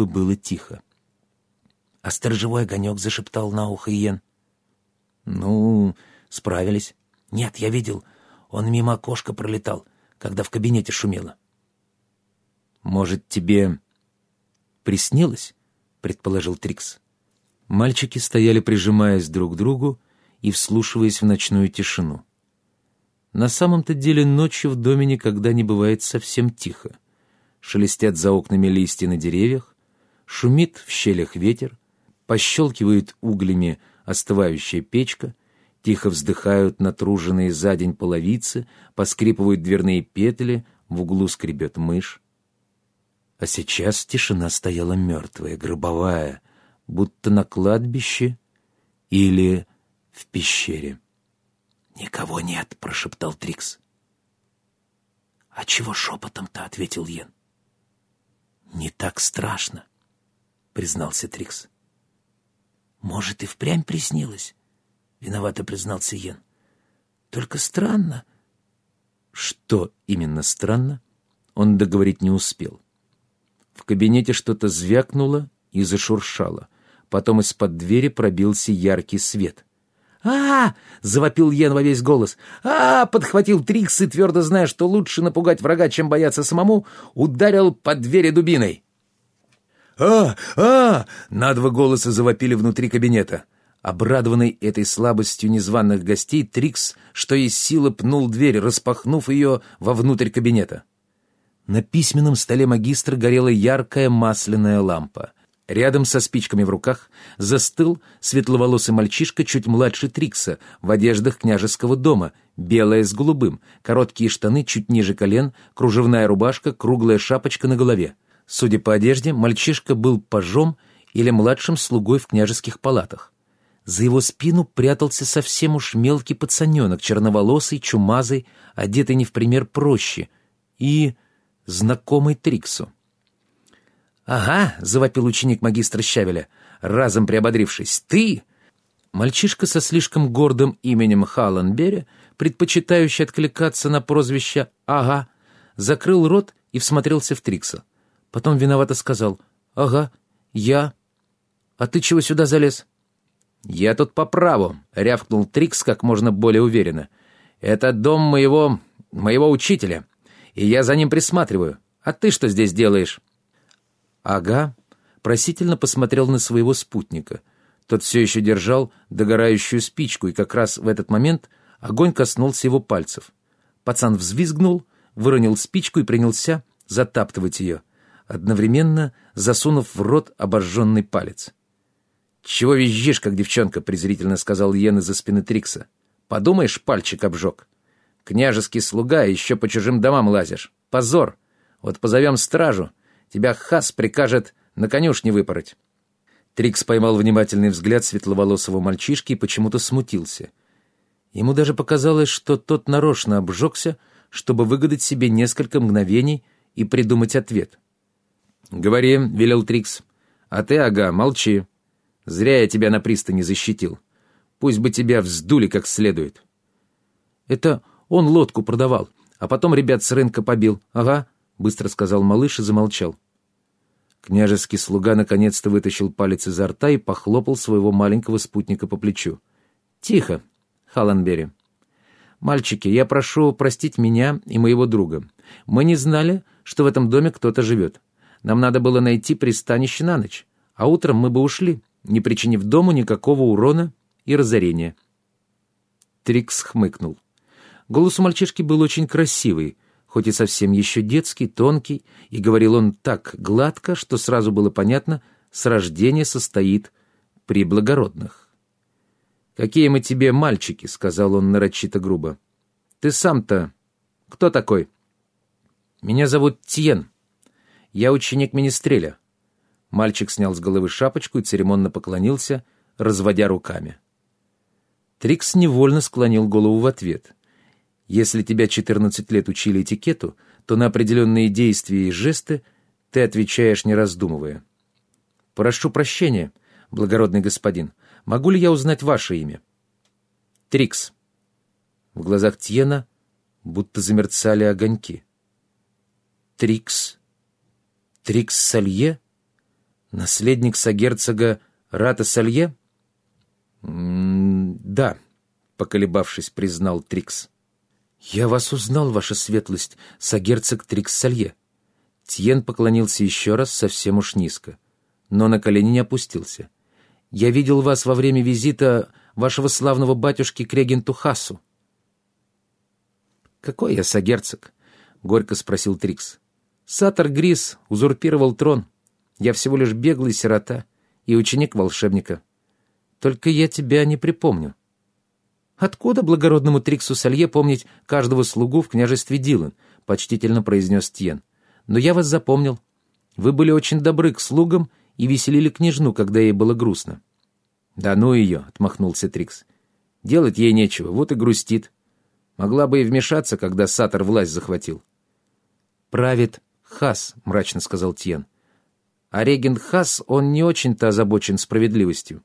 бы было тихо. «А сторожевой огонек?» — зашептал на ухо Иен. «Ну, справились. Нет, я видел. Он мимо окошка пролетал, когда в кабинете шумело». «Может, тебе приснилось?» — предположил Трикс. Мальчики стояли, прижимаясь друг к другу и вслушиваясь в ночную тишину. На самом-то деле ночью в доме никогда не бывает совсем тихо. Шелестят за окнами листья на деревьях, шумит в щелях ветер, пощелкивает углями остывающая печка, тихо вздыхают натруженные за день половицы, поскрипывают дверные петли, в углу скребет мышь. А сейчас тишина стояла мертвая, гробовая, будто на кладбище или в пещере. «Никого нет», — прошептал Трикс. «А чего шепотом-то?» — ответил Йен. «Не так страшно», — признался Трикс. «Может, и впрямь приснилось?» — виновато признался Йен. «Только странно». Что именно странно, он договорить не успел. В кабинете что-то звякнуло и зашуршало. Потом из-под двери пробился яркий свет. а, завопил Йен во весь голос. а, подхватил Трикс и, твердо зная, что лучше напугать врага, чем бояться самому, ударил по двери дубиной. «А! А!» — на два голоса завопили внутри кабинета. Обрадованный этой слабостью незваных гостей, Трикс, что из силы, пнул дверь, распахнув ее вовнутрь кабинета. На письменном столе магистра горела яркая масляная лампа. Рядом со спичками в руках застыл светловолосый мальчишка чуть младше Трикса в одеждах княжеского дома, белая с голубым, короткие штаны чуть ниже колен, кружевная рубашка, круглая шапочка на голове. Судя по одежде, мальчишка был пажом или младшим слугой в княжеских палатах. За его спину прятался совсем уж мелкий пацаненок, черноволосый, чумазый, одетый не в пример проще, и знакомый Триксу. «Ага», — завопил ученик магистра Щавеля, разом приободрившись, — «ты!» Мальчишка со слишком гордым именем Халленбере, предпочитающий откликаться на прозвище «Ага», закрыл рот и всмотрелся в Трикса. Потом виновато сказал «Ага, я. А ты чего сюда залез?» «Я тут по праву», — рявкнул Трикс как можно более уверенно. «Это дом моего... моего учителя, и я за ним присматриваю. А ты что здесь делаешь?» Ага просительно посмотрел на своего спутника. Тот все еще держал догорающую спичку, и как раз в этот момент огонь коснулся его пальцев. Пацан взвизгнул, выронил спичку и принялся затаптывать ее, одновременно засунув в рот обожженный палец. «Чего визжишь, как девчонка?» — презрительно сказал Йен из-за спины Трикса. «Подумаешь, пальчик обжег. Княжеский слуга, еще по чужим домам лазишь. Позор! Вот позовем стражу, Тебя Хас прикажет на конюшне выпороть». Трикс поймал внимательный взгляд светловолосого мальчишки и почему-то смутился. Ему даже показалось, что тот нарочно обжегся, чтобы выгадать себе несколько мгновений и придумать ответ. «Говори», — велел Трикс. «А ты, ага, молчи. Зря я тебя на пристани защитил. Пусть бы тебя вздули как следует». «Это он лодку продавал, а потом ребят с рынка побил. Ага, быстро сказал малыш и замолчал. Княжеский слуга наконец-то вытащил палец изо рта и похлопал своего маленького спутника по плечу. «Тихо, Халанбери. Мальчики, я прошу простить меня и моего друга. Мы не знали, что в этом доме кто-то живет. Нам надо было найти пристанище на ночь, а утром мы бы ушли, не причинив дому никакого урона и разорения». Трикс хмыкнул. Голос у мальчишки был очень красивый, хоть и совсем еще детский, тонкий, и говорил он так гладко, что сразу было понятно, с рождения состоит при благородных. «Какие мы тебе мальчики», — сказал он нарочито грубо. «Ты сам-то кто такой?» «Меня зовут Тьен. Я ученик Министреля». Мальчик снял с головы шапочку и церемонно поклонился, разводя руками. Трикс невольно склонил голову в ответ — если тебя 14 лет учили этикету, то на определенные действия и жесты ты отвечаешь, не раздумывая. «Прошу прощения, благородный господин. Могу ли я узнать ваше имя?» «Трикс». В глазах Тьена будто замерцали огоньки. «Трикс? Трикс Салье?» Наследник сагерцога Рата Салье? «Да», — поколебавшись, признал Трикс. «Я вас узнал, ваша светлость, сагерцог Трикс Салье». Тьен поклонился еще раз совсем уж низко, но на колени не опустился. «Я видел вас во время визита вашего славного батюшки к регенту Хасу». «Какой я сагерцог?» — горько спросил Трикс. «Сатор Грис узурпировал трон. Я всего лишь беглый сирота и ученик волшебника. Только я тебя не припомню. Откуда благородному Триксу Салье помнить каждого слугу в княжестве Дилан? Почтительно произнес Тьен. Но я вас запомнил. Вы были очень добры к слугам и веселили княжну, когда ей было грустно. Да ну ее, отмахнулся Трикс. Делать ей нечего, вот и грустит. Могла бы и вмешаться, когда Сатор власть захватил. «Правит Хас», — мрачно сказал Тьен. «А регент Хас, он не очень-то озабочен справедливостью.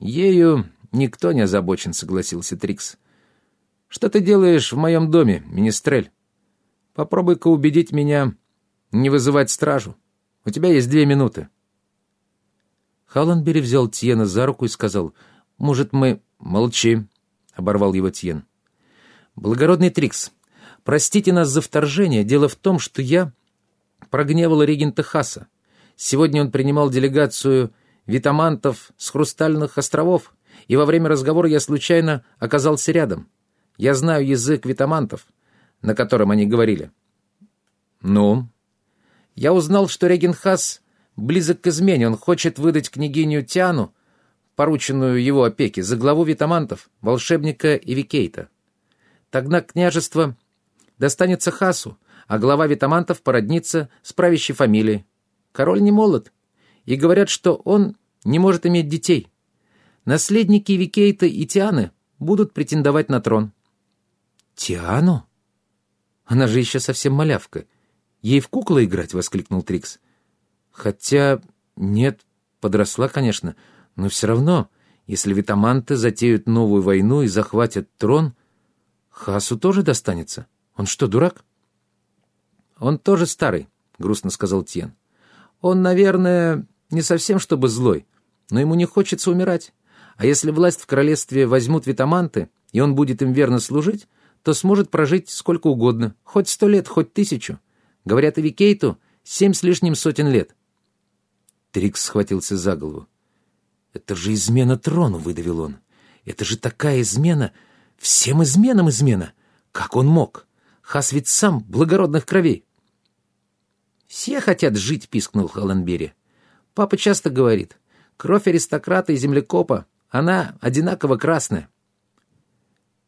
«Ею никто не озабочен», — согласился Трикс. «Что ты делаешь в моем доме, министрель? Попробуй-ка убедить меня не вызывать стражу. У тебя есть две минуты». Халленбери взял Тьена за руку и сказал, «Может, мы...» «Молчи», — оборвал его Тьен. «Благородный Трикс, простите нас за вторжение. Дело в том, что я прогневал регента Хаса. Сегодня он принимал делегацию витамантов с хрустальных островов, и во время разговора я случайно оказался рядом. Я знаю язык витамантов, на котором они говорили. Ну? Я узнал, что Регенхас близок к измене. Он хочет выдать княгиню Тиану, порученную его опеке, за главу витамантов, волшебника Ивикейта. Тогда княжество достанется Хасу, а глава витамантов породнится с правящей фамилией. Король не молод, и говорят, что он не может иметь детей. Наследники Викейта и Тианы будут претендовать на трон. Тиану? Она же еще совсем малявка. Ей в куклы играть, — воскликнул Трикс. Хотя, нет, подросла, конечно, но все равно, если витаманты затеют новую войну и захватят трон, Хасу тоже достанется. Он что, дурак? Он тоже старый, — грустно сказал Тьен. Он, наверное, не совсем чтобы злой, но ему не хочется умирать. А если власть в королевстве возьмут витаманты, и он будет им верно служить, то сможет прожить сколько угодно, хоть сто лет, хоть тысячу. Говорят, и Викейту семь с лишним сотен лет. Трикс схватился за голову. «Это же измена трону», — выдавил он. «Это же такая измена! Всем изменам измена! Как он мог? Хас ведь сам благородных кровей!» «Все хотят жить», — пискнул Холленбери. Папа часто говорит, кровь аристократа и землекопа, она одинаково красная.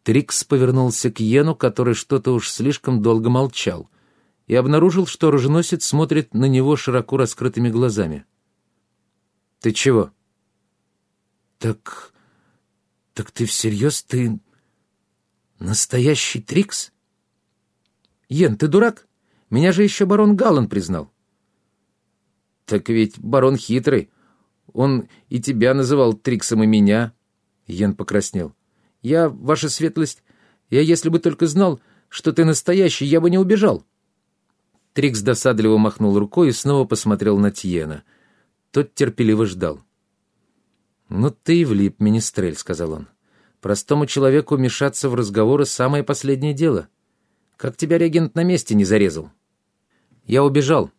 Трикс повернулся к Йену, который что-то уж слишком долго молчал, и обнаружил, что оруженосец смотрит на него широко раскрытыми глазами. «Ты чего?» «Так... так ты всерьез? Ты настоящий Трикс?» «Йен, ты дурак? Меня же еще барон Галлан признал». «Так ведь барон хитрый. Он и тебя называл Триксом, и меня». Йен покраснел. «Я, ваша светлость, я если бы только знал, что ты настоящий, я бы не убежал». Трикс досадливо махнул рукой и снова посмотрел на Тьена. Тот терпеливо ждал. «Ну ты и влип, министрель», — сказал он. «Простому человеку мешаться в разговоры — самое последнее дело. Как тебя регент на месте не зарезал?» «Я убежал»,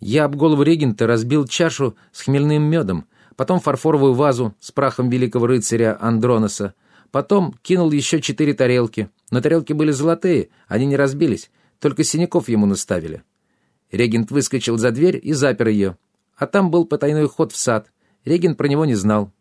я об голову регента разбил чашу с хмельным медом, потом фарфоровую вазу с прахом великого рыцаря Андроноса, потом кинул еще четыре тарелки. Но тарелки были золотые, они не разбились, только синяков ему наставили. Регент выскочил за дверь и запер ее. А там был потайной ход в сад. Регент про него не знал.